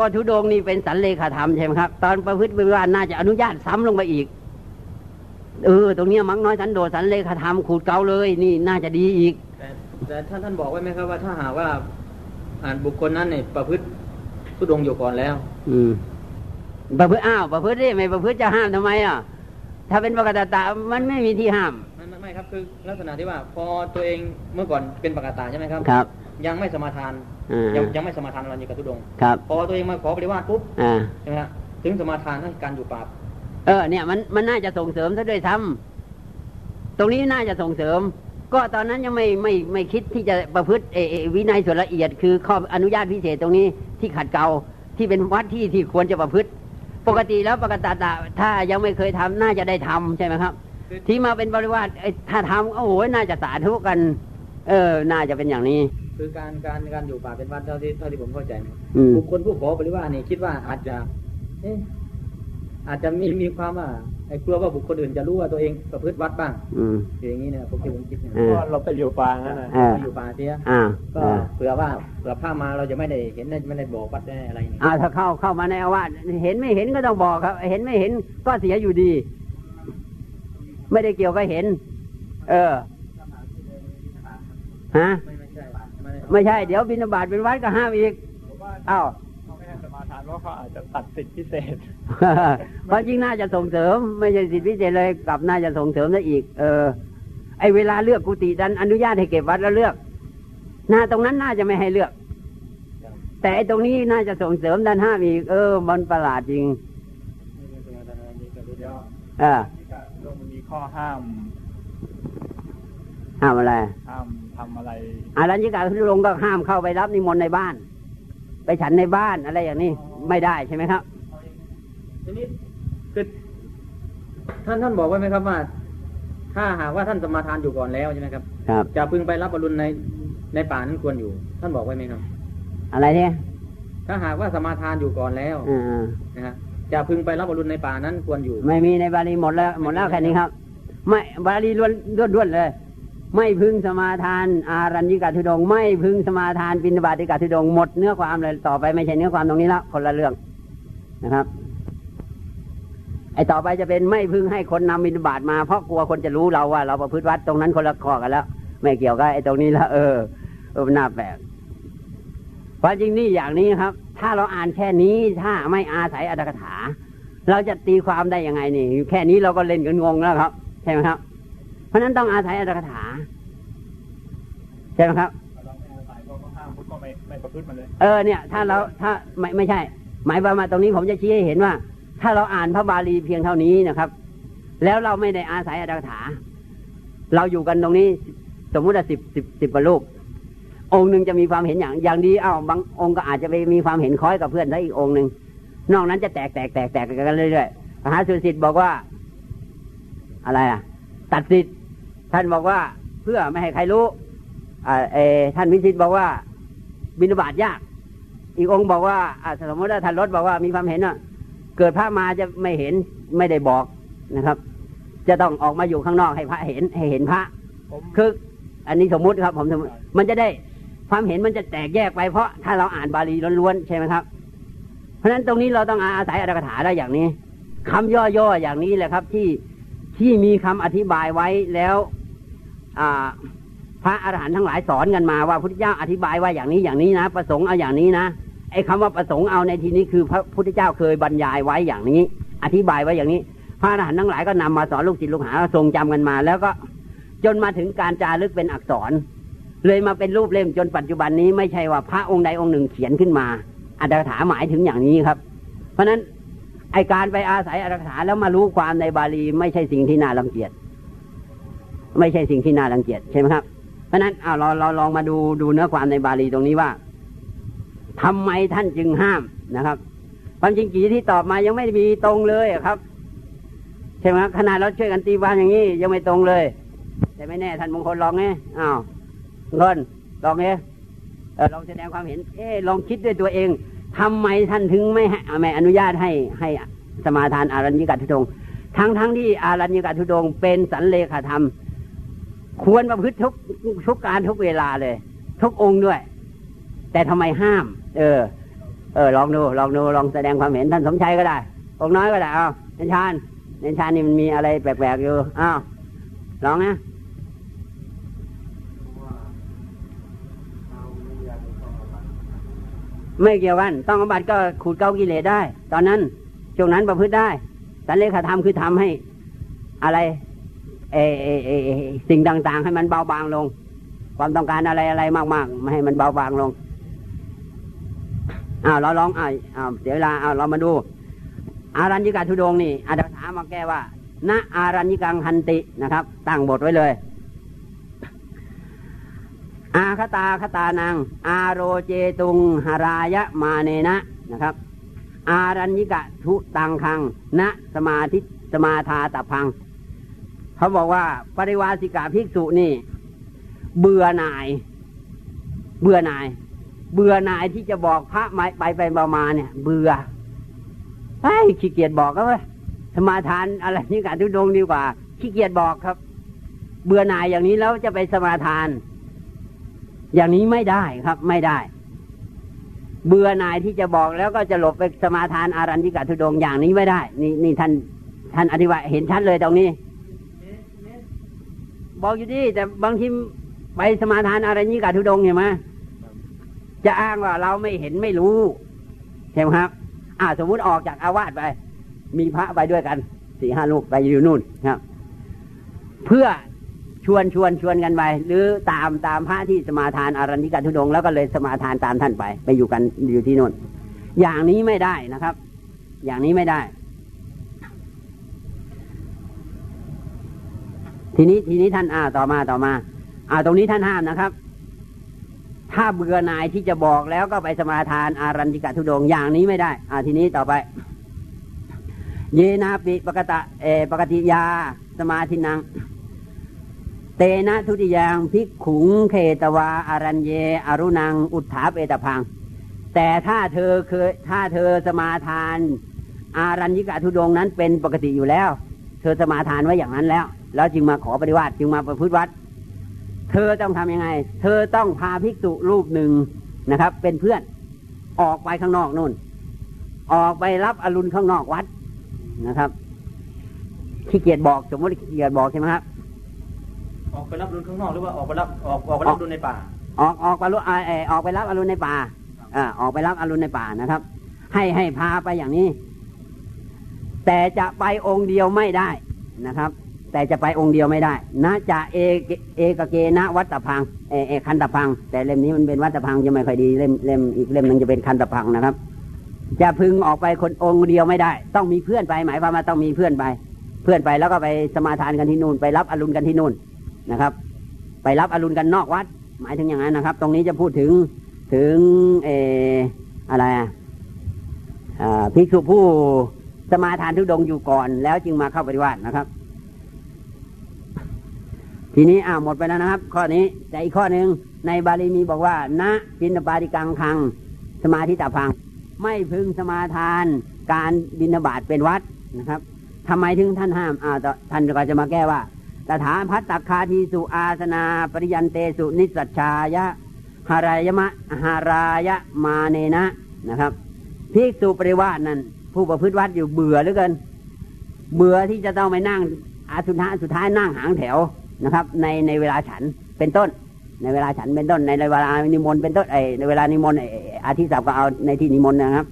ก็ทุดงนี่เป็นสันเลขาธรรมใช่ไหมครับ ตอนประพฤติปฏิบัติน่าจะอนุญาตซ้ำลงไปอีก เออ ตรงเนี้ยมักน้อยสันโดษสันเลขาธรรมขูดเกาเลย นี่น่าจะดีอีกแต่แต่ท่านท่านบอกไว้ไหมครับว่าถ้าหากว่าอ่านบุคคลนั้นเนี่ยประพฤติทุดงค์อยู่ก่อนแล้ว อืมประพฤติอ้าวประพฤติดิไม่ประพฤติจะห้ามทำไมอะถ้าเป็นปกติตามันไม่มีที่ห้ามไม่ไม่ไม่ครับ คือลักษณะที่ว่า พอตัวเองเมื่อก่อนเป็นปกตาใช่ไหมครับครับ ยังไม่สมาทานอ่า ยัยังยังไม่สมาทานอรัญญิกทุดงค์ครับพอตัวเองมาขอปฏิวาสปุ๊บอ่าใช่ไหมครับถึงสมาทานให้การอยู่ป่าเออเนี่ยมันมันน่าจะส่งเสริมซะด้วยซ้ำตรงนี้น่าจะส่งเสริม ก็ตอนนั้นยังไม่ไม่ไม่คิดที่จะประพฤติเอเอวินัยส่วนละเอียด คือข้ออนุญาตพิเศษตรงนี้ที่ขัดเกลาที่เป็นวัดที่ที่ควรจะประพฤติ ปกติแล้วปกติตาถ้ายังไม่เคยทำน่าจะได้ทำใช่ไหมครับ ที่มาเป็นบริวารไอ้ถ้าทำโอ้โหน่าจะสาธุกัน เออ น่าจะเป็นอย่างนี้ คือการการการอยู่ป่าเป็นวัดเท่าที่เท่าที่ผมเข้าใจนะอืมบุคคลผู้ขอปริวาสนี่คิดว่าอาจจะเอ๊ะอาจจะมีมีความว่าไอ้กลัวว่าบุคคลอื่นจะรู้ว่าตัวเองประพฤติวัดบ้างอืมอย่างนี้เนี่ยผมที่ผมคิดเนี่ยเออก็เราไปอยู่ป่างั้นนะเอออยู่ป่าเสียอ่าก็อ่าเผื่อว่าเผื่อผ้ามาเราจะไม่ได้เห็นไม่ได้บอกวัดได้อะไรอย่างนี้อ่าถ้าเข้าเข้ามาในอาวาสเห็นไม่เห็นก็ต้องบอกครับ เห็นไม่เห็นก็เสียอยู่ดี ไม่ได้เกี่ยวกับเห็น เออฮะ ไม่ไม่ใช่ไม่ไม่ใช่ เดี๋ยวบิณฑบาตเป็นวัดก็ห้ามอีกอ้าวเขาไม่ให้สมาทานเพราะเขาอาจจะตัดสิทธิพิเศษเพราะจริงน่าจะส่งเสริม ไม่ใช่สิทธิพิเศษเลยกลับน่าจะส่งเสริมได้อีก เออ ไอเวลาเลือกกุฏิดันอนุญาตให้เก็บวัดแล้วเลือกหน้าตรงนั้นน่าจะไม่ให้เลือก แต่ไอตรงนี้น่าจะส่งเสริมดันห้ามอีก เออ มันประหลาดจริงเดี๋ยวเออนี่ก็ลงมีข้อห้าม ห้ามอะไรห้าม ทำอะไรอารัญญิกาทุลงค์ก็ห้ามเข้าไปรับนิมนต์ในบ้าน ไปฉันในบ้านอะไรอย่างนี้ไม่ได้ใช่ไหมครับทีนี้คือท่านท่านบอกไว้ไหมครับว่า ถ้าหากว่าท่านสมาทานอยู่ก่อนแล้วใช่ไหมครับครับจะพึงไปรับบรรลุในในป่านั้นควรอยู่ ท่านบอกไว้ไหมครับ อะไรเนี่ยถ้าหากว่าสมาทานอยู่ก่อนแล้วอ่านะฮะจะพึงไปรับบรรลุในป่านั้นควรอยู่ ไม่มีในบาลีหมดแล้ว หมดแล้วแค่นี้ครับ ไม่บาลีล้วนล้วนๆเลย ไม่พึงสมาทาน อารัญญิกาทุดง ไม่พึงสมาทานปินบาติกาทุดงหมดเนื้อความเลยต่อไปไม่ใช่เนื้อความตรงนี้แล้วคนละเรื่องนะครับ ไอ้ต่อไปจะเป็นไม่พึงให้คนนำบินบาตมาเพราะกลัวคนจะรู้เราว่า เราประพฤติวัดตรงนั้นคนละข้อกันแล้ว ไม่เกี่ยวกับไอ้ตรงนี้แล้วเออเออมันน่าแปลกเพราะจริงนี่อย่างนี้ครับ ถ้าเราอ่านแค่นี้ถ้าไม่อาศัยอัตถกถา เราจะตีความได้ยังไงนี่ แค่นี้เราก็เล่นกันงงแล้วครับ ใช่ไหมครับ เพราะฉะนั้นต้องอาศัยอัตถกถาใช่ไหมครับเราไม่อาศัยก็ห้ามพุทธก็ไม่ไม่ประพฤติมันเลยเออเนี่ย ถ้าเราถ้าไม่ไม่ใช่ หมายความว่าตรงนี้ผมจะชี้ให้เห็นว่า ถ้าเราอ่านพระบาลีเพียงเท่านี้นะครับ แล้วเราไม่ได้อาศัยอัตถกถา เราอยู่กันตรงนี้ สมมุติว่าสิบสิบสิบรูปองค์หนึ่งจะมีความเห็นอย่าง อย่างดีเอ้าบางองค์ก็อาจจะไปมีความเห็นคล้อยกับเพื่อนได้อีกองค์หนึ่งนอกนั้นจะแตกแตกแตกแตกกันเรื่อยๆมหาสุสิทธิ์บอกว่า อะไรอะ ตัดสิทธิ์ ท่านบอกว่าเพื่อไม่ให้ใครรู้อ่าเออท่านวิสิทธิ์บอกว่า บิณฑบาตยาก อีกองค์บอกว่าอ่าสมมติว่าท่านรถบอกว่ามีความเห็นว่าเกิดพระมาจะไม่เห็นไม่ได้บอกนะครับ จะต้องออกมาอยู่ข้างนอกให้พระเห็นให้เห็นพระผมคืออันนี้สมมุติครับ ผมสมมติมันจะได้ความเห็นมันจะแตกแยกไปเพราะถ้าเราอ่านบาลีล้วนๆใช่ไหมครับ เพราะฉะนั้นตรงนี้เราต้องอาศัยอัตถกถาได้อย่างนี้คำย่อๆอย่างนี้แหละครับ ที่ที่มีคำอธิบายไว้แล้วอ่า พระอรหันต์ทั้งหลายสอนกันมาว่าพุทธเจ้าอธิบายว่าอย่างนี้อย่างนี้นะ ประสงค์เอาอย่างนี้นะไอ้คำว่าประสงค์เอาในที่นี้คือพระพุทธเจ้าเคยบรรยายไว้อย่างนี้ อธิบายไว้อย่างนี้ พระอรหันต์ทั้งหลายก็นำมาสอนลูกศิษย์ลูกหาทรงจำกันมา แล้วก็จนมาถึงการจารึกเป็นอักษร เลยมาเป็นรูปเล่มจนปัจจุบันนี้ไม่ใช่ว่าพระองค์ใดองค์หนึ่งเขียนขึ้นมาอัตถกถาหมายถึงอย่างนี้ครับ เพราะฉะนั้นไอการไปอาศัยอัตถกถาแล้วมารู้ความในบาลีไม่ใช่สิ่งที่น่ารังเกียจ ไม่ใช่สิ่งที่น่ารังเกียจใช่ไหมครับ เพราะฉะนั้นเอาเราเราลองมาดูดูเนื้อความในบาลีตรงนี้ว่าทำไมท่านจึงห้ามนะครับ ความจริงกี่ที่ตอบมายังไม่มีตรงเลยครับใช่ไหมครับขนาดเราช่วยกันตีความอย่างนี้ยังไม่ตรงเลย แต่ไม่แน่ท่านมงคลลองไงอ้าวมงลลองไงลองแสดงความเห็น เออลองคิดด้วยตัวเองทำไมท่านถึงไม่ให้ไม่อนุญาตให้ให้สมาทานอารัญญิกาทุดงทั้งทั้งที่อารัญญิกาทุดงเป็นสันเลขาธรรม ควรประพฤติทุกทุกการทุกเวลาเลย ทุกองค์ด้วย แต่ทำไมห้าม เออ เออ ลองดูลองดูลองแสดงความเห็นท่านสมชัยก็ได้ องค์น้อยก็ได้เอาเนนชานเนนชานนี่มันมีอะไรแปลกๆอยู่อ้าวลองนะไม่เกี่ยวกัน ต้องอบัติก็ขูดเกากิเลสได้ ตอนนั้นช่วงนั้นประพฤติได้ สันเลขาธรรมคือทำให้อะไร เอเอเอสิ่งต่างๆ ให้มันเบาบางลง ความต้องการอะไรอะไรมากๆไม่ให้มันเบาบางลงอ้าวเราลองอ้าวเสียเวลาอ้าวเรามาดู อารัญญิกาทุดงนี่อาจารย์ถามมาแก้ว่าณอารัญญิกังหันตินะครับ ตั้งบทไว้เลย อาคตาคตานางอาโรเจตุงหารายะมาเนนะนะครับ อารัญญิกะทุตังคังณสมาธิสมาทาตพัง เขาบอกว่าปริวาสิกาภิกษุนี่ เบื่อหน่าย เบื่อหน่าย เบื่อหน่ายที่จะบอกพระไม้ไปไปมามาเนี่ย เบื่อไอ้ขี้เกียจบอกก็ว่าสมาทานอะไรนี่การทุดงดีกว่าขี้เกียจบอกครับ เบื่อหน่ายอย่างนี้แล้วจะไปสมาทาน อย่างนี้ไม่ได้ครับ ไม่ได้ เบื่อหน่ายที่จะบอกแล้วก็จะหลบไปสมาทานอารัญญิกาทุดงอย่างนี้ไม่ได้ นี่นี่ท่านท่านอธิบายเห็นชัดเลยตรงนี้ บอกอยู่ดีแต่บางทีไปสมาทานอารัญญิกาทุดงเห็นไหมจะอ้างว่าเราไม่เห็นไม่รู้ใช่ไหมครับ อ่าสมมุติออกจากอาวาสไป มีพระไปด้วยกันสี่ห้าลูกไปอยู่นู่นครับ เพื่อชวนชวนชวนกันไปหรือตามตามพระที่สมาทานอารัญญิกาทุดงแล้วก็เลยสมาทานตามท่านไป ไปอยู่กันอยู่ที่นู่น อย่างนี้ไม่ได้นะครับ อย่างนี้ไม่ได้ ทีนี้ทีนี้ท่านอ่าต่อมาต่อมาอ่าตรงนี้ท่านห้ามนะครับ ถ้าเบื่อหน่ายที่จะบอกแล้วก็ไปสมาทานอารัญญิกาทุดงอย่างนี้ไม่ได้ อ่าทีนี้ต่อไป เยนาปิปกตะเอปกติยาสมาธินัง เตนะทุติยังพิกขุงเคตวาอารัญเย อรุนัง อุทธาเปตพัง แต่ถ้าเธอเคยถ้าเธอสมาทาน อารัญญิกาทุดงนั้นเป็นปกติอยู่แล้ว เธอสมาทานไว้อย่างนั้นแล้ว แล้วจึงมาขอปฏิวัติจึงมาประพฤติวัด เธอต้องทำยังไง เธอต้องพาภิกษุรูปหนึ่งนะครับ เป็นเพื่อนออกไปข้างนอกนู่น ออกไปรับอรุณข้างนอกวัดนะครับขี้เกียจบอกสมมติขี้เกียจบอกใช่ไหมครับ ออกไปรับรุนข้างนอกหรือว่าออกไปรับออกออกไปรับรุนในป่า ออกออกไปรู้อ่าเออออกไปรับอรุณในป่าอ่าออกไปรับอรุณในป่านะครับ ให้ให้พาไปอย่างนี้ แต่จะไปองค์เดียวไม่ได้นะครับ แต่จะไปองค์เดียวไม่ได้นะจะเอเอกเกนะวัตตพังเอเอคันตพัง แต่เล่มนี้มันเป็นวัตตพังจะไม่ค่อยดีเล่มเล่มอีกเล่มหนึงจะเป็นคันตพังนะครับ จะพึงออกไปคนองค์เดียวไม่ได้ ต้องมีเพื่อนไป หมายความว่าต้องมีเพื่อนไป เพื่อนไปแล้วก็ไปสมาทานกันที่นู่น ไปรับอรุณกันที่นู่นนะครับ ไปรับอรุณกันนอกวัด หมายถึงอย่างนั้นนะครับ ตรงนี้จะพูดถึงถึงเออะไรอะอ่าภิกษุผู้สมาทานทุดงอยู่ก่อน แล้วจึงมาเข้าปฏิวัตินะครับ ทีนี้อ่าวหมดไปแล้วนะครับ ข้อนี้แต่อีกข้อหนึ่งในบาลีมีบอกว่าณปินปาติกังคัง สมาธิตาพัง ไม่พึงสมาทานการบิณฑบาตเป็นวัดนะครับทำไมถึงท่านห้ามอ่าต่อท่านก็จะมาแก้ว่าตถาพัตตคาทีสุอาสนาปริยันเตสุนิสัชชายะหารายมะหารายะมาเนนะนะครับภิกษุปริวาสนั้นผู้ประพฤติวัดอยู่เบื่อเหลือเกิน เบื่อที่จะต้องไปนั่งอาสุท้ายสุดท้ายนั่งหางแถว นะครับ ในในเวลาฉันเป็นต้น ในเวลาฉันเป็นต้น ในเวลานิมนต์เป็นต้นไอในเวลานิมนต์ไอ้อาทิตย์สับก็เอาในที่นิมนต์นะครับ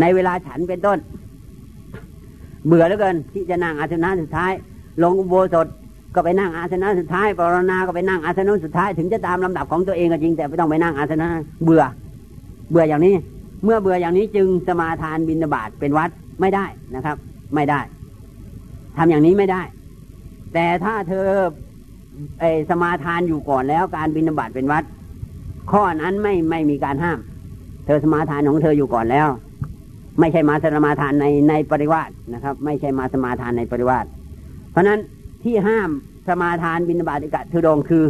ในเวลาฉันเป็นต้น เบื่อเหลือเกิน ที่จะนั่งอาสนะสุดท้าย ลงอุโบสถก็ไปนั่งอาสนะสุดท้ายปรณาก็ไปนั่งอาสนะสุดท้ายถึงจะตามลำดับของตัวเองก็จริงแต่ไม่ต้องไปนั่งอาสนะเบื่อ เบื่ออย่างนี้ เมื่อเบื่ออย่างนี้จึงสมาทานบิณฑบาตเป็นวัดไม่ได้นะครับ ไม่ได้ทำอย่างนี้ไม่ได้ แต่ถ้าเธอ ไอสมาทานอยู่ก่อนแล้วการบิณฑบาตเป็นวัด ข้อนั้นไม่ไม่มีการห้าม เธอสมาทานของเธออยู่ก่อนแล้ว ไม่ใช่มาสมาทานในในปริวาสนะครับ ไม่ใช่มาสมาทานในปริวาสเพราะฉะนั้นที่ห้ามสมาทานบิณฑบาติกะทุดงคือ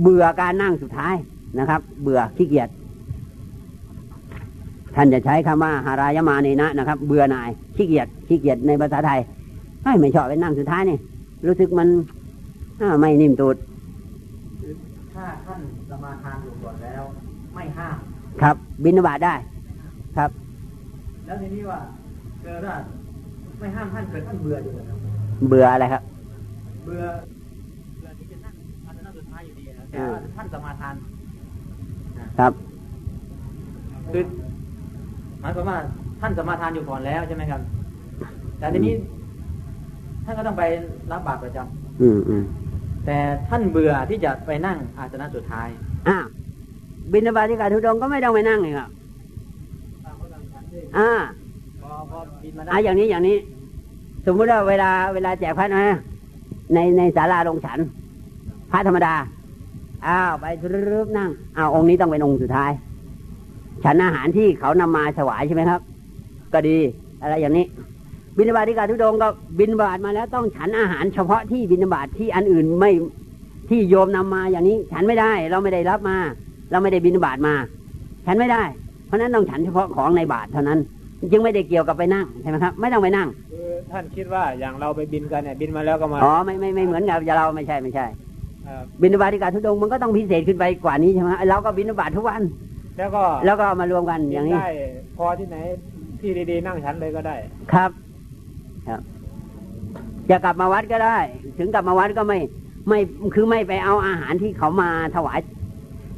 เบื่อการนั่งสุดท้ายนะครับ เบื่อขี้เกียจท่านจะใช้คำว่าหารายมาเนนะนะครับ เบื่อหน่ายขี้เกียจขี้เกียจในภาษาไทยไม่ชอบไปนั่งสุดท้ายนี่รู้สึกมัน อ่าไม่นิ่มตูดถ้าท่านสมาทานอยู่ก่อนแล้ว ไม่ห้ามครับ บิณฑบาตได้ ครับ แล้วทีนี้ว่าเกิดว่าไม่ห้ามท่านเกิดท่านเบื่ออยู่นะครับเบื่ออะไรครับ เบื่อเบื่อที่จะนั่งอาจจะนั่งสุดท้ายอยู่ดีนะแต่ว่าอ่าท่านสมาทานครับคือหมายความว่าท่านสมาทานอยู่ก่อนแล้วใช่ไหมครับ แต่ทีนี้ ท่านก็ต้องไปรับบาตรประจำอืมอืม แต่ท่านเบื่อที่จะไปนั่งอาสนะสุดท้ายอ้าวบินบาติกาทุดงค์ก็ไม่ต้องไปนั่งเลยครับอ่าพอพอบินมาได้อ่าอย่างนี้อย่างนี้ สมมุติว่าเวลาเวลาแจกพระนะในในศาลาลงฉัน พระธรรมดาอ้าวไปรึบนั่งอ้าวองค์นี้ต้องเป็นองค์สุดท้าย ฉันอาหารที่เขานำมาถวายใช่ไหมครับ ก็ดีอะไรอย่างนี้ บิณฑบาติกาทุดงค์ก็บิณฑบาตมาแล้วต้องฉันอาหารเฉพาะที่บิณฑบาตที่อันอื่นไม่ที่โยมนำมาอย่างนี้ ฉันไม่ได้เราไม่ได้รับมา เราไม่ได้บิณฑบาตมา ฉันไม่ได้ เพราะฉะนั้นต้องฉันเฉพาะของในบาตรเท่านั้น จึงไม่ได้เกี่ยวกับไปนั่งใช่ไหมครับ ไม่ต้องไปนั่งคือท่านคิดว่าอย่างเราไปบินกันเนี่ยบินมาแล้วก็มาอ๋อไม่ไม่ไม่เหมือนกับเราไม่ใช่ไม่ใช่เอ่อบิณฑบาติกาทุดงค์มันก็ต้องพิเศษขึ้นไปกว่านี้ใช่ไหมเราก็บิณฑบาตทุกวัน แล้วก็แล้วก็เอามารวมกันบิอย่างนี้ได้พอที่ไหนที่ดีๆนั่งชั้นเลยก็ได้ ครับ ครับจะกลับมาวัดก็ได้ ถึงกลับมาวัดก็ไม่ ไม่คือไม่ไปเอาอาหารที่เขามาถวาย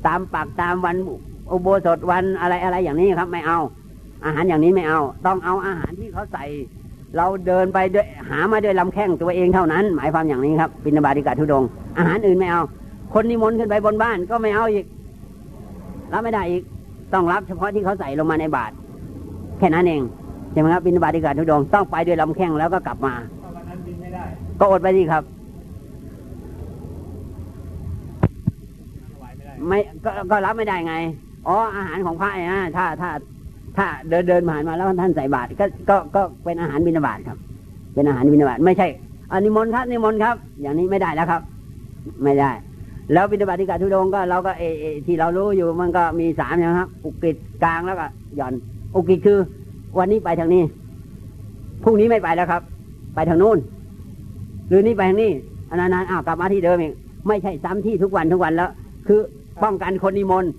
ตามปักตามวันอุโบสถวันอะไรอะไรอย่างนี้ครับ ไม่เอา อาหารอย่างนี้ไม่เอา ต้องเอาอาหารที่เขาใส่ เราเดินไปด้วยหามาด้วยลำแข้งตัวเองเท่านั้น หมายความอย่างนี้ครับบิณฑบาติกาทุดง อาหารอื่นไม่เอา คนนิมนต์ขึ้นไปบนบ้านก็ไม่เอาอีกรับไม่ได้อีก ต้องรับเฉพาะที่เขาใส่ลงมาในบาตรแค่นั้นเอง ใช่ไหมครับบิณฑบาติกาทุดงต้องไปด้วยลำแข้งแล้วก็กลับมาเพราะวันนั้นบินไม่ได้ก็อดไปสิครับ ไม่ก็ก็รับไม่ได้ไงอ๋ออาหารของพระนะถ้าถ้า ถ้าเดินเดินผ่านมาแล้วท่านใส่บาตรก็ก็ก็เป็นอาหารบิณฑบาตครับ เป็นอาหารบิณฑบาตไม่ใช่อันนิมนต์ครับนิมนต์ครับ อย่างนี้ไม่ได้แล้วครับ ไม่ได้ แล้วบิณฑบาติกาทุดงก็เราก็เอที่เรารู้อยู่มันก็มีสามนะครับ อุกฤษกลางแล้วก็หย่อน อุกฤษคือ วันนี้ไปทางนี้พรุ่งนี้ไม่ไปแล้วครับ ไปทางนู้นหรือนี่ไปทางนี้อันนั้นๆอ้าวกลับมาที่เดิมอีกไม่ใช่ซ้ำที่ทุกวันทุกวันแล้ว คือป้องกันคนนิมนต์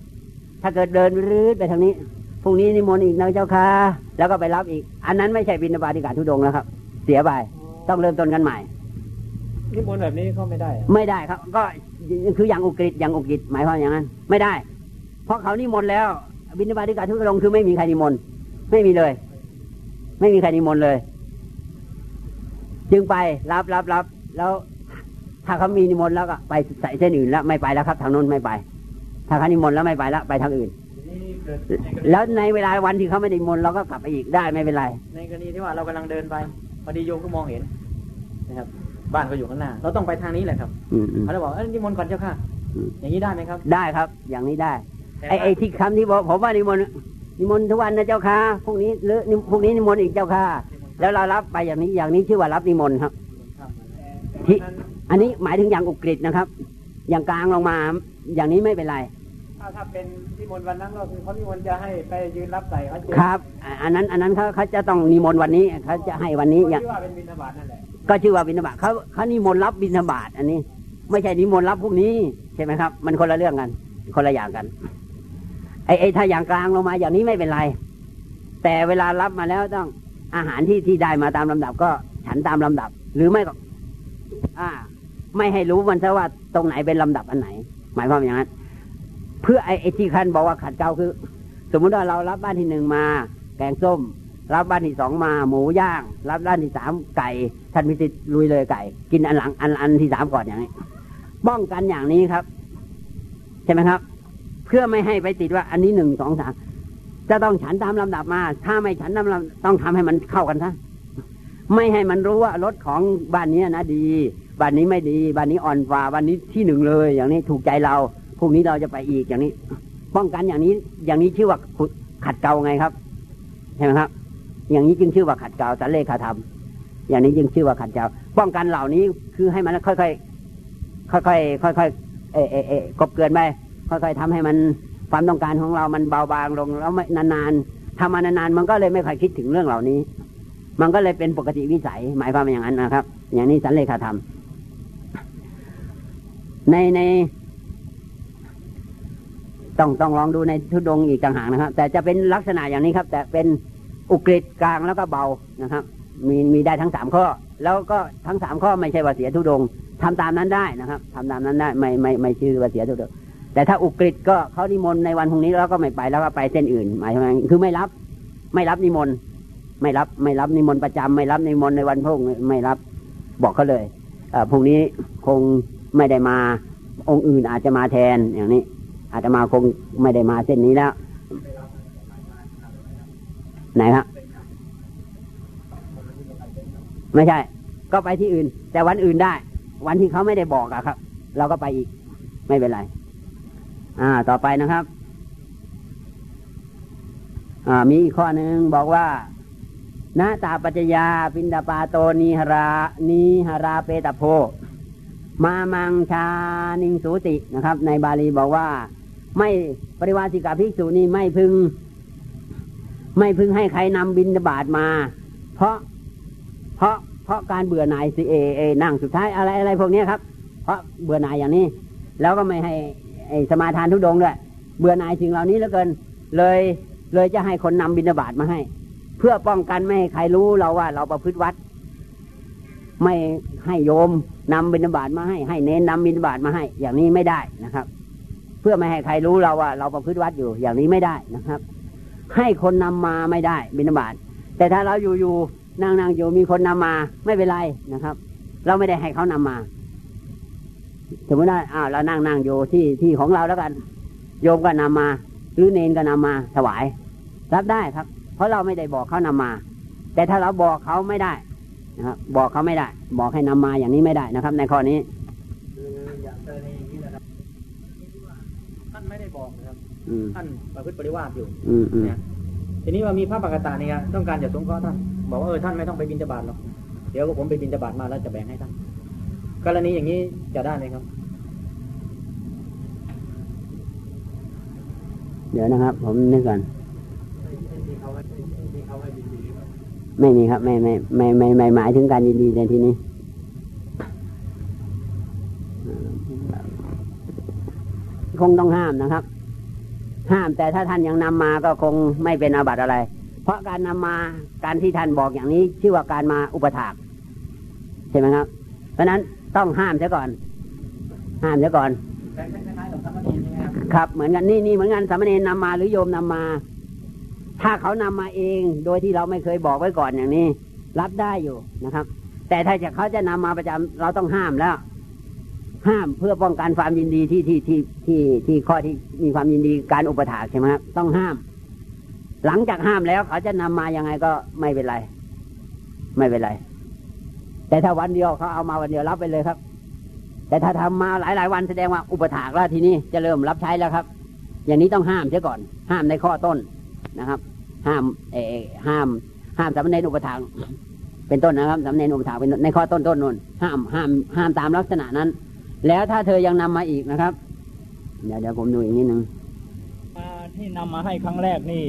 ถ้าเกิดเดินรืดไปทางนี้พรุ่งนี้นิมนต์อีกนะเจ้าค่ะแล้วก็ไปรับอีก อันนั้นไม่ใช่บิณฑบาติกาทุดงค์แล้วครับ เสียไปต้องเริ่มต้นกันใหม่นิมนต์แบบนี้ก็ไม่ได้อะไม่ได้ครับ ก็คืออย่างอุกฤษอย่างอุกฤษหมายความอย่างนั้น ไม่ได้ เพราะเขานิมนต์แล้ว บิณฑบาติกาทุดงค์คือไม่มีใครนิมนต์ไม่มีเลย ไม่มีใครนิมนต์เลย จึงไปรับรับรับแล้ว ถ้าเขามีนิมนต์แล้วก็ไปใส่เส้นอื่นแล้วไม่ไปแล้วครับ ทางโน้นไม่ไป ถ้าเขานิมนต์แล้วไม่ไปแล้วไปทางอื่นนี่เกิดแล้วในเวลาวันที่เขาไม่ได้นิมนต์เราก็กลับไปอีกได้ไม่เป็นไรในกรณีที่ว่าเรากำลังเดินไปพอดีโยมก็มองเห็นนะครับ บ้านก็อยู่ข้างหน้า เราต้องไปทางนี้แหละครับอืมอืมเขาเลยบอกเอ้ยนิมนต์ก่อนเจ้าค่ะอืมอย่างนี้ได้ไหมครับ ได้ครับ อย่างนี้ได้แต่ไอ้ไอ้ที่คำที่บอกผมว่านิมนต์ นิมนต์ทุกวันนะเจ้าค่ะพรุ่งนี้หรือพรุ่งนี้นิมนต์อีกเจ้าค่ะ แล้วเรารับไปอย่างนี้อย่างนี้ชื่อว่ารับนิมนต์ครับครับแต่ที่วันนั้นอันนี้หมายถึงอย่างอุกฤษนะครับ อย่างกลางลงมาอย่างนี้ไม่เป็นไรถ้าถ้าเป็นนิมนต์วันนั้นก็คือเขานิมนต์จะให้ไปยืนรับใส่เขาเจครับอ่าอันนั้น อันนั้นเขาเขาจะต้องนิมนต์วันนี้เขาจะให้วันนี้อย่างที่ว่าเป็นบิณฑบาตนั่นแหละก็ชื่อว่าบิณฑบาตเขาเขานิมนต์รับบิณฑบาตอันนี้ ไม่ใช่นิมนต์รับพวกนี้ใช่ไหมครับ มันคนละเรื่องกัน คนละอย่างกัน ไอ้ไอ้ถ้าอย่างกลางลงมาอย่างนี้ไม่เป็นไร แต่เวลารับมาแล้วต้องอาหารที่ที่ได้มาตามลำดับก็ฉันตามลำดับ หรือไม่ก็อ่า ไม่ให้รู้มันซะว่าตรงไหนเป็นลำดับอันไหน หมายความอย่างนั้น เพื่อไอ้ไอ้ที่คันบอกว่าขัดเกลาคือ สมมุติว่าเรารับบ้านที่หนึ่งมา แกงส้ม รับบ้านที่สองมา หมูย่าง รับบ้านที่สามไก่ท่านพิสิทธิ์ลุยเลยไก่ กินอันหลังอันอันที่สามก่อนอย่างนี้ป้องกันอย่างนี้ครับ ใช่ไหมครับ พื่อไม่ให้ไปติดว่าอันนี้หนึ่งสองสามจะต้องฉันตามลำดับมา ถ้าไม่ฉันตามลำต้องทำให้มันเข้ากันซะไม่ให้มันรู้ว่ารถของบ้านนี้นะดี บ้านนี้ไม่ดีบ้านนี้อ่อนกว่าบ้านนี้ที่หนึ่งเลย อย่างนี้ถูกใจเราพรุ่งนี้เราจะไปอีกอย่างนี้ ป้องกันอย่างนี้ อย่างนี้ชื่อว่าขัดเกลาไงครับใช่ไหมครับ อย่างนี้จึงชื่อว่าขัดเกลาสันเลขาธรรมอย่างนี้จึงชื่อว่าขัดเกลาป้องกันเหล่านี้คือให้มันค่อยๆค่อยๆค่อยๆเอเอเอกบเกินไป ค่อยๆทำให้มันความต้องการของเรามันเบาบางลง แล้วไม่นานๆทำมานานๆมันก็เลยไม่ค่อยคิดถึงเรื่องเหล่านี้ มันก็เลยเป็นปกติวิสัย หมายความอย่างนั้นนะครับ อย่างนี้สันเลขาธรรมในใน ต้องต้องลองดูในทุดงอีกต่างหากนะครับ แต่จะเป็นลักษณะอย่างนี้ครับ แต่เป็นอุกฤษกลางแล้วก็เบานะครับ มีมีได้ทั้งสามข้อ แล้วก็ทั้งสามข้อไม่ใช่ว่าเสียทุดงค์ทำตามนั้นได้นะครับทำตามนั้นได้ ไม่ไม่ไม่ชื่อว่าเสียทุดง แต่ถ้าอุกฤษก็เขานิมนต์ในวันพรุ่งนี้แล้วก็ไม่ไปแล้วก็ไปเส้นอื่น หมายถึงคือไม่รับ ไม่รับนิมนต์ไม่รับไม่รับนิมนต์ประจำไม่รับนิมนต์ในวันพรุ่งไม่รับบอกเขาเลยเอพรุ่งนี้คงไม่ได้มาองค์อื่นอาจจะมาแทนอย่างนี้ อาจจะมาคงไม่ได้มาเส้นนี้แล้วไหนครับไม่ใช่ ก็ไปที่อื่น แต่วันอื่นได้ วันที่เขาไม่ได้บอกอะครับ เราก็ไปอีกไม่เป็นไร อ่า ต่อไปนะครับ อ่า มีอีกข้อหนึ่งบอกว่านาตาปัจจยาปินดาปาโตนีหรานีหราเปตโพ มามังชานิงสูตินะครับ ในบาลีบอกว่า ไม่ปริวาสิกาภิกษุนี่ไม่พึง ไม่พึงให้ใครนำบินบาตมา เพราะเพราะเพราะการเบื่อหน่ายสิเอเอนั่งสุดท้ายอะไรอะไรพวกนี้ครับ เพราะเบื่อหน่ายอย่างนี้ แล้วก็ไม่ให้ ไอ้สมาทานทุดงด้วยเบื่อหน่ายสิ่งเหล่านี้แล้วเกิน เลยเลยจะให้คนนำบินบาตมาให้ เพื่อป้องกันไม่ให้ใครรู้เราว่า เราประพฤติวัด ไม่ให้โยมนำบิณฑบาตมาให้ ให้เน้นนำบิณฑบาตมาให้ อย่างนี้ไม่ได้นะครับ เพื่อไม่ให้ใครรู้เราว่า เราประพฤติวัดอยู่อย่างนี้ไม่ได้นะครับ ให้คนนำมาไม่ได้บิณฑบาตแต่ถ้าเราอยู่อยู่นั่งนั่งอยู่มีคนนำมาไม่เป็นไรนะครับ เราไม่ได้ให้เขานำมา สมมติว่าอ้าวเรานั่งนั่งอยู่ที่ที่ของเราแล้วกัน โยมก็นำมา หรือเนนก็นำมาถวาย รับได้ครับ เพราะเราไม่ได้บอกเขานำมา แต่ถ้าเราบอกเขาไม่ได้นะครับบอกเขาไม่ได้ บอกให้นำมาอย่างนี้ไม่ได้นะครับ ในข้อนี้คืออย่างกรณีอย่างนี้นะครับท่านไม่ได้บอกนะครับอืมท่านประพฤติปริวาสอยู่อืมอืมเนี่ยทีนี้ว่ามีพระปกตาเนี่ยต้องการจะสงเคราะห์ท่าน บอกว่าเออท่านไม่ต้องไปบินจบาตหรอกเดี๋ยวผมไปบินจบาตมาแล้วจะแบ่งให้ท่าน กรณีอย่างนี้จะได้ไหมครับ เดี๋ยวนะครับ ผมนึกก่อนไม่มีครับ ไม่ไม่ไม่ไม่ไม่หมายถึงการยินดีในที่นี้คงต้องห้ามนะครับ ห้ามแต่ถ้าท่านยังนำมาก็คงไม่เป็นอาบัติอะไร เพราะการนำมาการที่ท่านบอกอย่างนี้ ชื่อว่าการมาอุปถากใช่ไหมครับ เพราะฉะนั้น ต้องห้ามเสียก่อน ห้ามเสียก่อนคล้ายๆสมเณรใช่ไหมครับครับ เหมือนกันนี่นี่เหมือนกันสามเณรนำมาหรือโยมนำมา ถ้าเขานำมาเอง โดยที่เราไม่เคยบอกไว้ก่อนอย่างนี้ รับได้อยู่นะครับ แต่ถ้าจะเขาจะนำมาประจำเราต้องห้ามแล้ว ห้ามเพื่อป้องกันความยินดีที่ที่ที่ที่ที่ข้อที่มีความยินดีการอุปถากใช่ไหมครับต้องห้าม หลังจากห้ามแล้วเขาจะนำมายังไงก็ไม่เป็นไร ไม่เป็นไร แต่ถ้าวันเดียวเขาเอามาวันเดียวรับไปเลยครับ แต่ถ้าทำมาหลายหลายๆวันแสดงว่าอุปถากแล้วทีนี้จะเริ่มรับใช้แล้วครับ อย่างนี้ต้องห้ามเสียก่อน ห้ามในข้อต้นนะครับ ห้ามเออห้าม ห้ามสามเณรอุปถากเป็นต้นนะครับสามเณรอุปถากเป็นต้นในข้อต้นต้นนู่นห้ามห้ามห้ามตามลักษณะนั้น แล้วถ้าเธอยังนำมาอีกนะครับ เดี๋ยวเดี๋ยวผมดูอีกนิดนึงมาที่นำมาให้ครั้งแรกนี่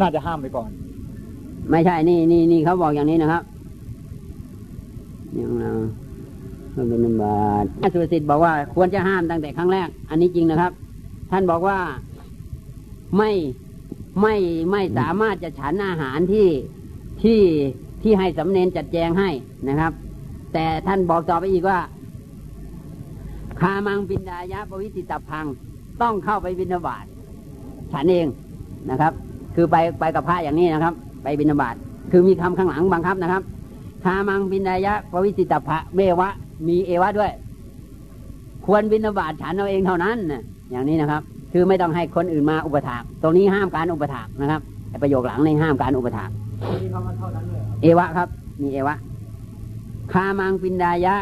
น่าจะห้ามไปก่อน ไม่ใช่นี่นี่นี่เขาบอกอย่างนี้นะครับ อย่างเรามันเป็นนบาทสุรสิทธิ์บอกว่าควรจะห้ามตั้งแต่ครั้งแรก อันนี้จริงนะครับ ท่านบอกว่าไม่ไม่ไม่สามารถจะฉันอาหารที่ที่ที่ให้สำเนนจัดแจงให้นะครับ แต่ท่านบอกต่อไปอีกว่า คามังบินดายะปวิสิตพัง ต้องเข้าไปบินบาตฉันเองนะครับ คือไปไปกับพระอย่างนี้นะครับ ไปบินบาตคือมีคำข้างหลังบังคับนะครับ คามังบินายะปวิสิตภะเมวะ มีเอวะด้วย ควรบินบาตฉันเอาเองเท่านั้นนะอย่างนี้นะครับ คือไม่ต้องให้คนอื่นมาอุปถากตรงนี้ห้ามการอุปถากนะครับประโยคหลังในห้ามการอุปถากมีคำว่าเอวะครับ มีเอวะคามังปินดายะ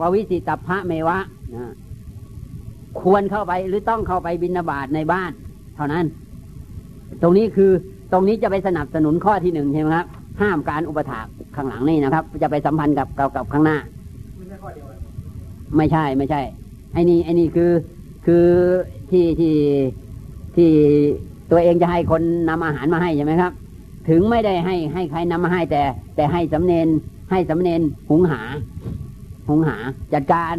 ววิสิตพระเมวะนะควรเข้าไปหรือต้องเข้าไปบินาบาตในบ้าน เท่านั้น ตรงนี้คือตรงนี้จะไปสนับสนุนข้อที่หนึ่งใช่ไหมครับ ห้ามการอุปถากข้างหลังนี่นะครับ จะไปสัมพันธ์กับกับกับข้างหน้า ไม่ใช่ข้อเดียวไม่ใช่ไม่ใช่ไอ้นี่ไอ้นี่คือคือที่ที่ที่ตัวเองจะให้คนนำอาหารมาให้ใช่ไหมครับ ถึงไม่ได้ให้ให้ใครนำมาให้แต่ แต่ให้สำเนนให้สำเนนหุงหา หุงหาจัดการ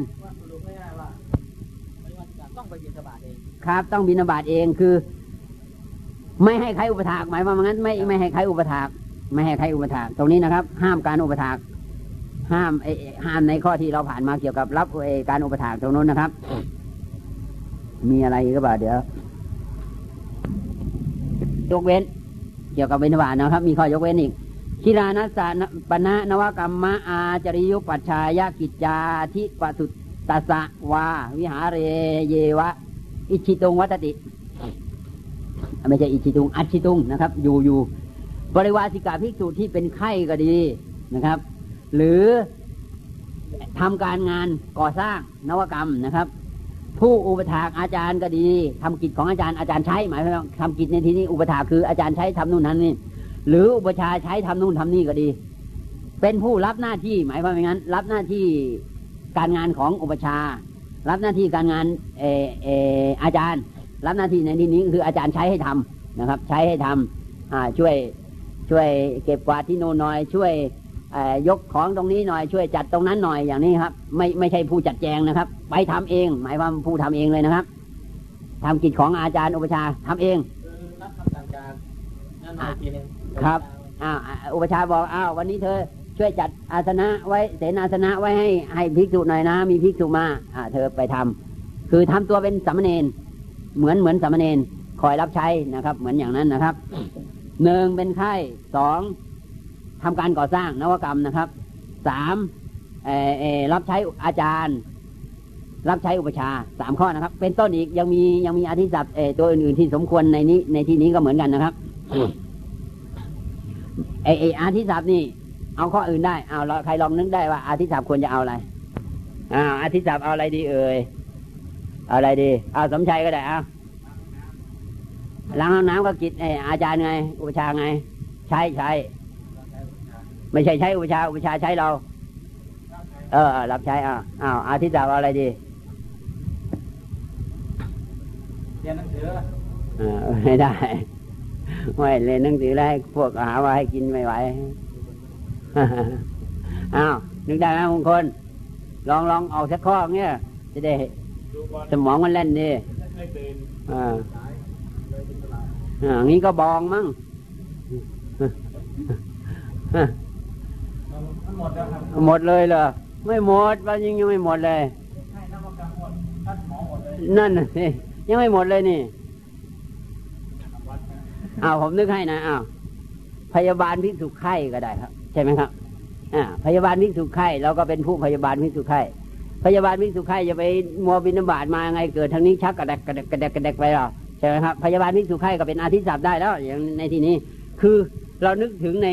ครับ ต้องบินบาตเองคือ ไม่ให้ใครอุปถากหมายความว่างั้นไม่ไม่ให้ใครอุปถาก ไม่ให้ใครอุปถากตรงนี้นะครับ ห้ามการอุปถาก ห้ามไอห้ามในข้อที่เราผ่านมาเกี่ยวกับรับการอุปถากตรงนู้นนะครับ มีอะไรอีก็บ่าเดี๋ยวยกเว้น เกี่ยวกับเบญบาตนะครับ มีข้อยกเว้นอีกคิรานัสสะปณะนวกรรมะอาจริยุปัชายกิจจาทิปสุตตสะวา วิหารเรเยวะ อิชิตุงวัตติ ไม่ใช่อิชิตุง อัชิตุงนะครับ อยู่อยู่ บริวาสิกาภิกษุที่เป็นไข้ก็ดีนะครับ หรือทำการงานก่อสร้างนวกรรมนะครับ ผู้อุปถากอาจารย์ก็ดีทำกิจของอาจารย์อาจารย์ใช้หมายความทำกิจในที่นี้อุปถากคืออาจารย์ใช้ทำนู่นทำนี่หรืออุปชาใช้ทำนู่นทำนี่ก็ดี เป็นผู้รับหน้าที่หมายความว่างนั้น รับหน้าที่การงานของอุปชา รับหน้าที่การงานเอเออาจารย์ รับหน้าที่ในที่นี้คืออาจารย์ใช้ให้ทำนะครับ ใช้ให้ทำอ่าช่วย ช่วยเก็บกวาดที่โน่นหน่อย ช่วยยกของตรงนี้หน่อยช่วยจัดตรงนั้นหน่อยอย่างนี้ครับ ไม่ไม่ใช่ผู้จัดแจงนะครับ ไปทำเอง หมายความผู้ทำเองเลยนะครับทำกิจของอาจารย์อุปชาทำเองรับคำสั่งจากนั่นมาอีกทีหนึงครับอ้าวอุปชาบอกอ้าววันนี้เธอช่วยจัดอาสนะไว้เสนาสนะไว้ให้ให้ภิกษุหน่อยนะ มีภิกษุมาอ่าเธอไปทำคือทำตัวเป็นสามเณรเหมือนเหมือนสามเณรคอยรับใช้นะครับ เหมือนอย่างนั้นนะครับ หนึ่งเป็นไข้สองทำการก่อสร้างนวกรรมนะครับสามรับใช้อาจารย์ รับใช้อุปชาสามข้อนะครับ เป็นต้นอีกยังมียังมีอธิศัพท์ตัวอื่นๆที่สมควรในนี้ ในที่นี้ก็เหมือนกันนะครับไอไออาทิศัพท์นี่ เอาข้ออื่นได้เอาใครลองนึกได้ว่าอาทิศัพท์ควรจะเอาอะไรอ่าอาทิศัพท์เอาอะไรดีเอ่ยเอาอะไรดี เอาสมชัยก็ได้เอา ล้างห้องน้ำก็กิจไออาจารย์ไง อุปชาไง ใช้ใช้ไม่ใช่ใช้อุปชาอุปชาใช้เรา เออรับใช้อ้าวอ้าวอาทิตย์ดาวอะไรดีเรียนหนังสือเออไม่ได้ไม่เรียนหนังสือได้พวกหามาให้กินไม่ไหวอ้าวนึกได้ไหมมงคลลองลองเอาสักข้อเงี้ยจะได้ สมองมันเล่นดีอ่า อ่างี้ก็บองมั้งมันหมดแล้วครับหมดเลยเหรอไม่หมดว่ายังยังไม่หมดเลยให้นวัตกรรมหมดท่านหมอหมดเลยนั่นน่ะสิยังไม่หมดเลยนี่อ้าวผมนึกให้นะอ้าวพยาบาลพิกษุไข้ก็ได้ครับ ใช่ไหมครับอ่าพยาบาลพิกษุไข้เราก็เป็นผู้พยาบาลพิกษุไข้พยาบาลพิกษุไข้จะไปมัวบินบาตมาไงเกิดทางนี้ชักกระแดกกระแดกกระแดกกระแดกไปหรอใช่ไหมครับพยาบาลพิกษุไข้ก็เป็นอาทิตย์ศัพท์ได้แล้วอย่างในที่นี้ คือเรานึกถึงใน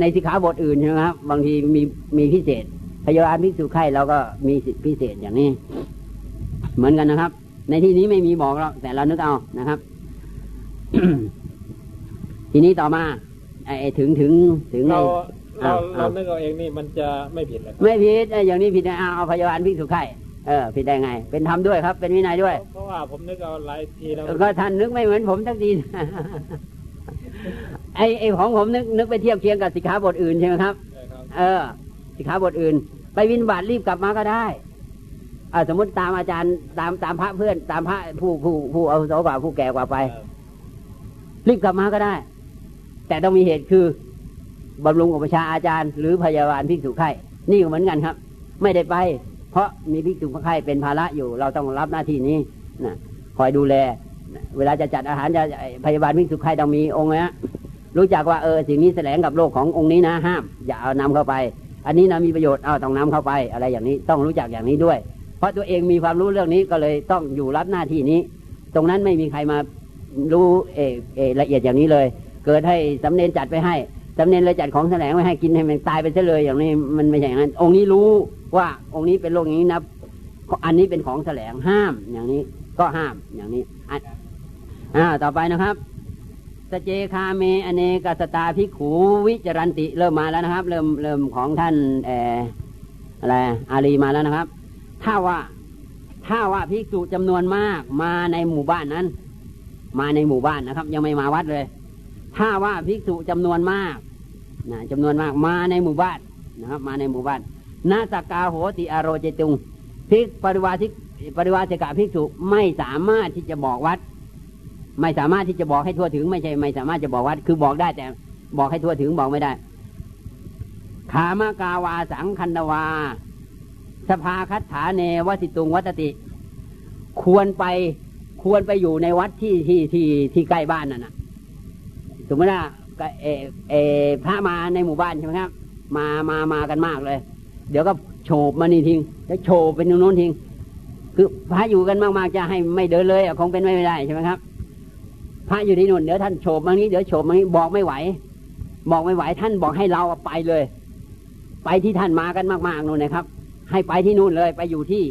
ในสิกขาบทอื่นใช่ไหมครับ บางทีมีมีพิเศษ พยาบาลพิกษุไข้เราก็มีสิทธิพิเศษอย่างนี้ เหมือนกันนะครับ ในที่นี้ไม่มีบอกหรอกแต่เรานึกเอานะครับ ทีนี้ต่อมาไอ้ถึงถึงถึงเราไอ้เราอ้าวเราอ้าวนึกเอาเองนี่มันจะไม่ผิดเลยไม่ผิดไอ้อย่างนี้ผิดนะเอาเอาพยาบาลพิกษุไข้ เออผิดได้ไง เป็นธรรมด้วยครับ เป็นวินัยด้วย เพราะว่าผมนึกเอาหลายทีแล้วก็ท่านนึกไม่เหมือนผมสักทีไอ้ไอ้ของผมนึกนึกไปเทียบเคียงกับสิกขาบทอื่นใช่ไหมครับใช่ครับเออ สิกขาบทอื่น ไปวินบาตรีบกลับมาก็ได้อ่าสมมติตามอาจารย์ตามตามพระเพื่อน ตามพระผู้ผู้ผู้อาวุโสกว่าผู้แก่กว่าไป รีบกลับมาก็ได้ แต่ต้องมีเหตุคือบำรุงอุปชฌาย์อาจารย์ หรือพยาบาลภิกษุไข้นี่ก็เหมือนกันครับ ไม่ได้ไป เพราะมีภิกษุไข้เป็นภาระอยู่ เราต้องรับหน้าที่นี้นะคอยดูแลนะเวลาจะจัดอาหารจะพยาบาลภิกษุไข้ต้องมีองค์นะรู้จักว่าเออสิ่งนี้แสลงกับโลกขององค์นี้นะห้าม อย่าเอานำเข้าไป อันนี้นะมีประโยชน์เอาต้องนำเข้าไป อะไรอย่างนี้ต้องรู้จักอย่างนี้ด้วย เพราะตัวเองมีความรู้เรื่องนี้ก็เลยต้องอยู่รับหน้าที่นี้ ตรงนั้นไม่มีใครมารู้เอเออละเอียดอย่างนี้เลย เกิดให้สำเนนจัดไปให้สำเนนเลยจัดของแสลงไว้ให้กินให้มันตายไปซะเลยอย่างนี้มันไม่ใช่อย่างนั้น องค์นี้รู้ ว่าองค์นี้เป็นโรคอย่างนี้นะอันนี้เป็นของแสลงห้ามอย่างนี้ ก็ห้ามอย่างนี้อ่าต่อไปนะครับสเจคาเมอเนกสตาภิกขูวิจรันติ เริ่มมาแล้วนะครับ เริ่มเริ่มของท่านเอออะไรอาลีมาแล้วนะครับ ถ้าว่าถ้าว่าภิกษุจำนวนมากมาในหมู่บ้านนั้น มาในหมู่บ้านนะครับ ยังไม่มาวัดเลย ถ้าว่าภิกษุจำนวนมากนะจำนวนมากมาในหมู่บ้านนะครับ มาในหมู่บ้าน นาสกาโหติอโรเจตุงภิกปริวาสิกปริวาสิกะภิกษุไม่สามารถที่จะบอกวัด ไม่สามารถที่จะบอกให้ทั่วถึง ไม่ใช่ไม่สามารถจะบอกวัด คือบอกได้แต่บอกให้ทั่วถึงบอกไม่ได้ ขามากาวาสังคันดวา สภาคัตถาเนวสิตุงวัตติ ควรไปควรไปอยู่ในวัดที่ที่ที่ที่ใกล้บ้านนั่นนะสมมติว่าเอเอพระมาในหมู่บ้านใช่ไหมครับ มามามากันมากเลย เดี๋ยวก็โฉบมานี่ทิ้งแล้วโฉบเป็นตรงโน้นทิ้งคือพระอยู่กันมากๆจะให้ไม่เดินเลยคงเป็นไม่ได้ใช่ไหมครับ พระอยู่ที่นู่นเดี๋ยวท่านโฉบมานี้เดี๋ยวโฉบมานี้บอกไม่ไหว บอกไม่ไหวท่านบอกให้เราไปเลย ไปที่ท่านมากันมากๆนู่นนะครับ ให้ไปที่นู่นเลยไปอยู่ที่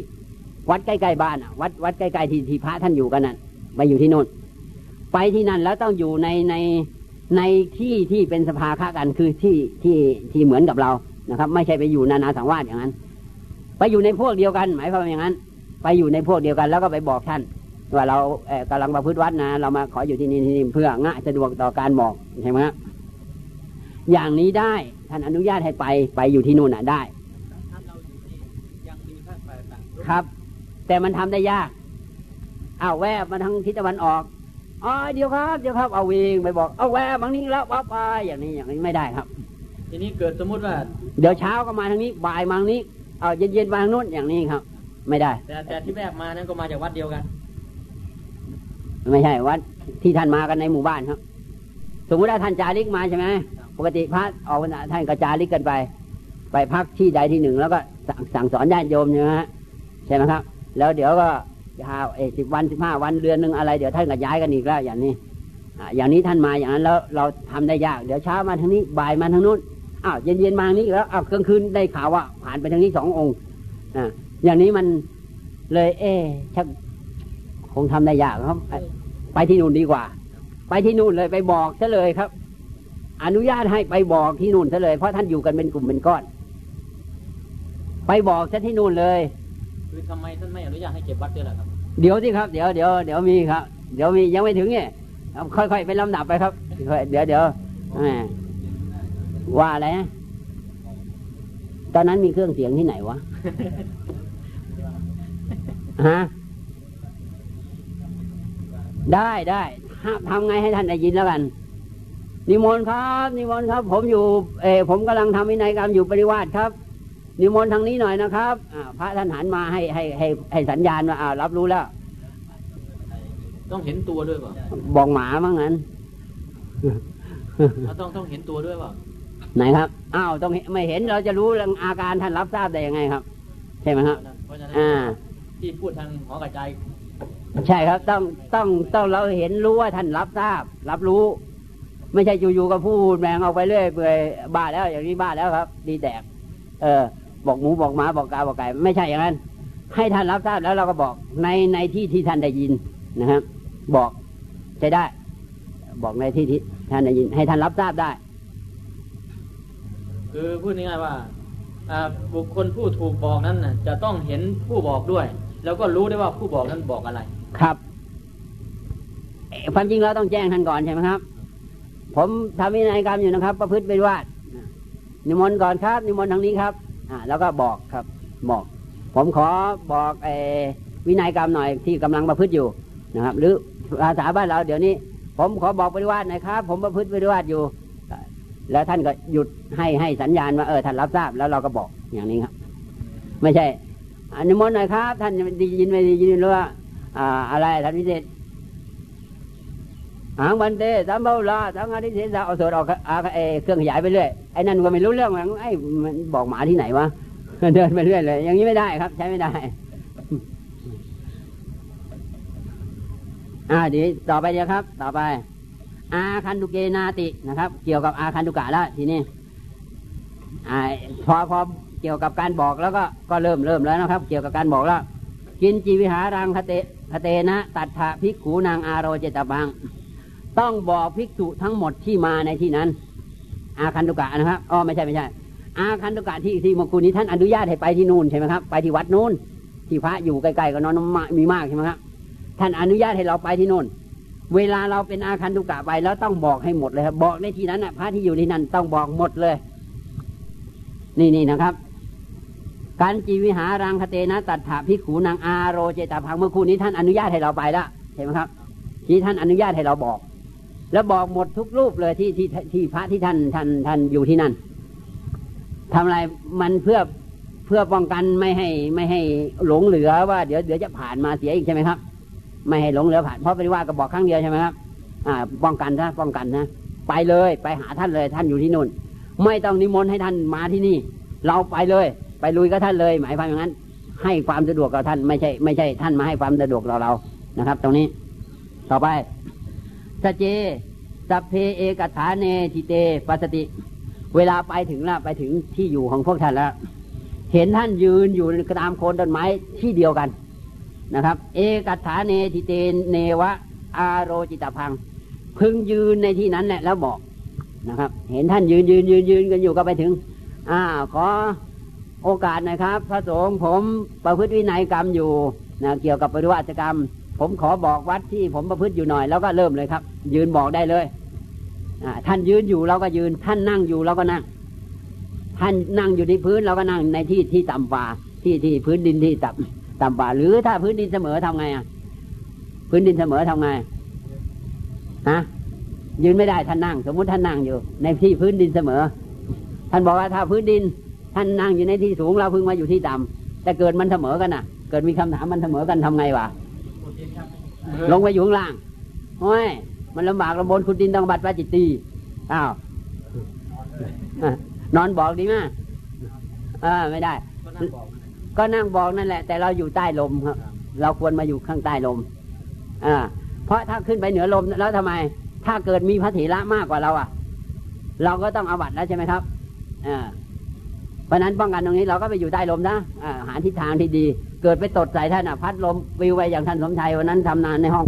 วัดใกล้ๆบ้านวัดวัดใกล้ๆที่ที่พระท่านอยู่กันนั่นไปอยู่ที่นู่น ไปที่นั่นแล้วต้องอยู่ในในในที่ที่เป็นสภาค้ากันคือที่ที่ที่เหมือนกับเรา นะครับ ไม่ใช่ไปอยู่นานาสังวาสอย่างนั้น ไปอยู่ในพวกเดียวกัน หมายความอย่างนั้น ไปอยู่ในพวกเดียวกัน แล้วก็ไปบอกท่านว่าเราเอ่อกำลังประพฤติวัดนะ เรามาขออยู่ที่นี่ที่นี่เพื่อง่ายสะดวกต่อการบอกใช่ไหมครับอย่างนี้ได้ท่านอนุญาตให้ไปไปอยู่ที่นู่นน่ะได้ครับ แต่มันทำได้ยากอ้าวแวบมาทางทิศตะวันออกอ๋อเดี๋ยวครับ เดี๋ยวครับเอาวิ่งไปบอกเอาแวบบางนี้แล้วปั๊บไปอย่างนี้อย่างนี้ไม่ได้ครับ ทีนี้เกิดสมมุติว่า เดี๋ยวเช้าก็มาทางนี้ บ่ายมาทางนี้ เอาเย็นเย็นๆมาทางนู้นอย่างนี้ครับ ไม่ได้ แต่แต่ที่แรกมานั้นก็มาจากวัดเดียวกัน ไม่ใช่วัดที่ท่านมากันในหมู่บ้านครับ สมมติว่าท่านจาริกมาใช่ไหมปกติพระออกพรรษาท่านก็จาริกกันไป ไปพักที่ใดที่หนึ่ง แล้วก็สั่งสั่งสอนญาติโยมใช่ไหมฮะใช่ไหมครับ แล้วเดี๋ยวก็ยาวเอสิบวันสิบห้าวันเดือนหนึ่งอะไรเดี๋ยวท่านก็ย้ายกันอีกแล้วอย่างนี้อ่าอย่างนี้ท่านมาอย่างนั้นแล้วเราทำได้ยาก เดี๋ยวเช้ามาทางนี้บ่ายมาทางนู้น อ้าวเย็นเย็นๆมาทางนี้อีกแล้วอ้าวกลางคืนได้ข่าวว่า ผ่านไปทางนี้สององค์อ่าอย่างนี้มันเลย เอ๊ะชักคงทำได้ยากครับ ไปที่นู่นดีกว่า ไปที่นู่นเลยไปบอกซะเลยครับ อนุญาตให้ไปบอกที่นู่นซะเลย เพราะท่านอยู่กันเป็นกลุ่มเป็นก้อน ไปบอกซะที่นู่นเลยคือทำไมท่านไม่อนุญาตให้เก็บวัดด้วยล่ะครับ เดี๋ยวสิครับเดี๋ยวเดี๋ยวเดี๋ยวมีครับ เดี๋ยวมียังไม่ถึงเนี่ยครับค่อยๆเป็นลำดับไปครับค่อยเดี๋ยวเดี๋ยวแหม ว่าอะไรนะตอนนั้นมีเครื่องเสียงที่ไหนวะฮะได้ได้ห้ามทำไงให้ท่านได้ยินแล้วกัน นิมนต์ครับ นิมนต์ครับ ผมอยู่ เออผมกำลังทำวินัยกรรมอยู่ปริวาสครับ นิมนต์ทางนี้หน่อยนะครับอ่าพระท่านหันมาให้ให้ให้ให้สัญญาณว่าอ่ารับรู้แล้ว ต้องเห็นตัวด้วยเปล่าบอกหมาบ้างนั้นเราต้องต้องเห็นตัวด้วยเปล่าไหนครับอ้าวต้องเห็นไม่เห็นเราจะรู้เรื่องอาการท่านรับทราบได้ยังไงครับ ใช่ไหมครับเพราะฉะนั้นอ่าที่พูดทางหอกระจายใช่ครับ ต้องต้องต้องเราเห็นรู้ว่าท่านรับทราบ รับรู้ ไม่ใช่อยู่ๆก็พูดแมงออกไปเรื่อยเปื่อยบ้าแล้วอย่างนี้บ้าแล้วครับ ดีแตก เออ บอกหมูบอกหมาบอกกาบอกไก่ไม่ใช่อย่างนั้น ให้ท่านรับทราบแล้วเราก็บอกในในที่ที่ท่านได้ยินนะครับบอกใช้ได้ บอกในที่ที่ท่านได้ยิน ให้ท่านรับทราบได้ คือพูดง่ายๆว่าบุคคลผู้ถูกบอกนั้นน่ะจะต้องเห็นผู้บอกด้วย แล้วก็รู้ได้ว่าผู้บอกนั้นบอกอะไร ครับเอ่อความจริงเราต้องแจ้งท่านก่อนใช่ไหมครับ ผมทำวินัยกรรมอยู่นะครับ ประพฤติเป็นวาดนิมนต์ก่อนครับนิมนต์ทางนี้ครับ อ่า แล้วก็บอกครับ บอก ผมขอบอกเออวินัยกรรมหน่อยที่กำลังประพฤติอยู่นะครับ หรือภาษาบ้านเราเดี๋ยวนี้ ผมขอบอกปริวาสหน่อยครับ ผมประพฤติปริวาสอยู่ แล้วท่านก็หยุดให้ให้สัญญาณว่าเออท่านรับทราบแล้วเราก็บอกอย่างนี้ครับ ไม่ใช่อนุโมทหน่อยครับ ท่านได้ยินไม่ได้ยินหรือว่าอ่าอะไรท่านพิเศษหางวันเตสามเบาลาสังอาทิเสสาเอาสดออกอาเครื่องขยายไปเรื่อยไอ้นั่นก็ไม่รู้เรื่องไอ้มันบอกหมาที่ไหนวะเดินไปเรื่อยเลย อย่างนี้ไม่ได้ครับ ใช้ไม่ได้ อ่าเดียวต่อไปเดียวครับ ต่อไป อาคันตุเกนาตินะครับ เกี่ยวกับอาคันตุกะแล้วทีนี้พอพอเกี่ยวกับการบอกแล้วก็ก็เริ่มเริ่มแล้วนะครับ เกี่ยวกับการบอกแล้วกินจีวิหารังคเตคเตนะตัดถะภิกขูนางอาโรเจตบัง ต้องบอกภิกษุทั้งหมดที่มาในที่นั้น อาคันตุกะนะครับอ๋อไม่ใช่ไม่ใช่ อาคันตุกะที่ที่มกุนี้ท่านอนุญาตให้ไปที่นู่นใช่ไหมครับ ไปที่วัดนู่นที่พระอยู่ใกล้ๆกับนอนมีมากใช่ไหมครับท่านอนุญาตให้เราไปที่นู่น เวลาเราเป็นอาคันตุกะไปแล้วต้องบอกให้หมดเลยครับ บอกในที่นั้นน่ะพระที่อยู่ที่นั่นต้องบอกหมดเลย นี่นี่นะครับการจีวิหารังคเตนะตัดถาพิขูนางอาโรเจตาพังเมื่อคู่นี้ท่านอนุญาตให้เราไปแล้วใช่ไหมครับ ที่ท่านอนุญาตให้เราบอก แล้วบอกหมดทุกรูปเลยที่ที่ที่พระที่ท่านท่านท่านอยู่ที่นั่นทำอะไรมันเพื่อเพื่อป้องกันไม่ให้ไม่ให้หลงเหลือว่าเดี๋ยวเดี๋ยวจะผ่านมาเสียอีกใช่ไหมครับ ไม่ให้หลงเหลือผ่านเพราะปฏิว่าก็บอกครั้งเดียวใช่ไหมครับอ่าป้องกันนะป้องกันนะไปเลยไปหาท่านเลยท่านอยู่ที่นู่น ไม่ต้องนิมนต์ให้ท่านมาที่นี่ เราไปเลย ไปลุยกับท่านเลย หมายความอย่างนั้น ให้ความสะดวกกับท่านไม่ใช่ไม่ใช่ท่านมาให้ความสะดวกเราเรานะครับ ตรงนี้ ต่อไปสเจสัพเพเอกัฏฐาเน ฐิเตปัสสติ เวลาไปถึงแล้วไปถึงที่อยู่ของพวกท่านแล้ว เห็นท่านยืนอยู่ตามโคนต้นไม้ที่เดียวกัน นะครับ เอกัฏฐาเน ฐิเตเนวะ อาโรเจตัพพัง พึงยืนในที่นั้นแหละแล้วบอกนะครับ เห็นท่านยืนยืนยืนยืนกันอยู่ก็ไปถึง อ่าขอโอกาสนะครับ พระสงฆ์ผมประพฤติวินัยกรรมอยู่นะเกี่ยวกับปริวาสกรรม ผมขอบอกวัดที่ผมประพฤติอยู่หน่อยแล้วก็เริ่มเลยครับ ยืนบอกได้เลยอ่าท่านยืนอยู่เราก็ยืน ท่านนั่งอยู่เราก็นั่ง ท่านนั่งอยู่ที่พื้นเราก็นั่งในที่ที่ต่ำป่าที่ที่พื้นดินที่ต่ำ ต่ำป่าหรือถ้าพื้นดินเสมอทำไงอะ พื้นดินเสมอทำไงฮะยืนไม่ได้ท่านนั่ง สมมุติท่านนั่งอยู่ ในที่พื้นดินเสมอ ท่านบอกว่าถ้าพื้นดิน ท่านนั่งอยู่ในที่สูงเราเพิ่งมาอยู่ที่ต่ำแต่เกิดมันเสมอกันน่ะ เกิดมีคำถามมันเสมอกันทำไงวะลงไปอยู่ข้างล่างโอ้ยมันลำบากลำบนคุณดินต้องบัดว่าจิตตีอ้าวอะนอนบอกดีไหมอ่าไม่ได้ ก็นั่งบอกนั่นแหละ แต่เราอยู่ใต้ลมครับ เราควรมาอยู่ข้างใต้ลม อ่า เพราะถ้าขึ้นไปเหนือลมแล้วทำไม ถ้าเกิดมีพระเถระมากกว่าเราอะ เราก็ต้องอาบัตแล้วใช่ไหมครับอ่าเพราะนั้นป้องกันตรงนี้เราก็ไปอยู่ใต้ลมนะอ่าหาทิศทางที่ดี เกิดไปตดใส่ท่านอะ พัดลมวิวไปอย่างท่านสมชัยวันนั้นทำนานในห้อง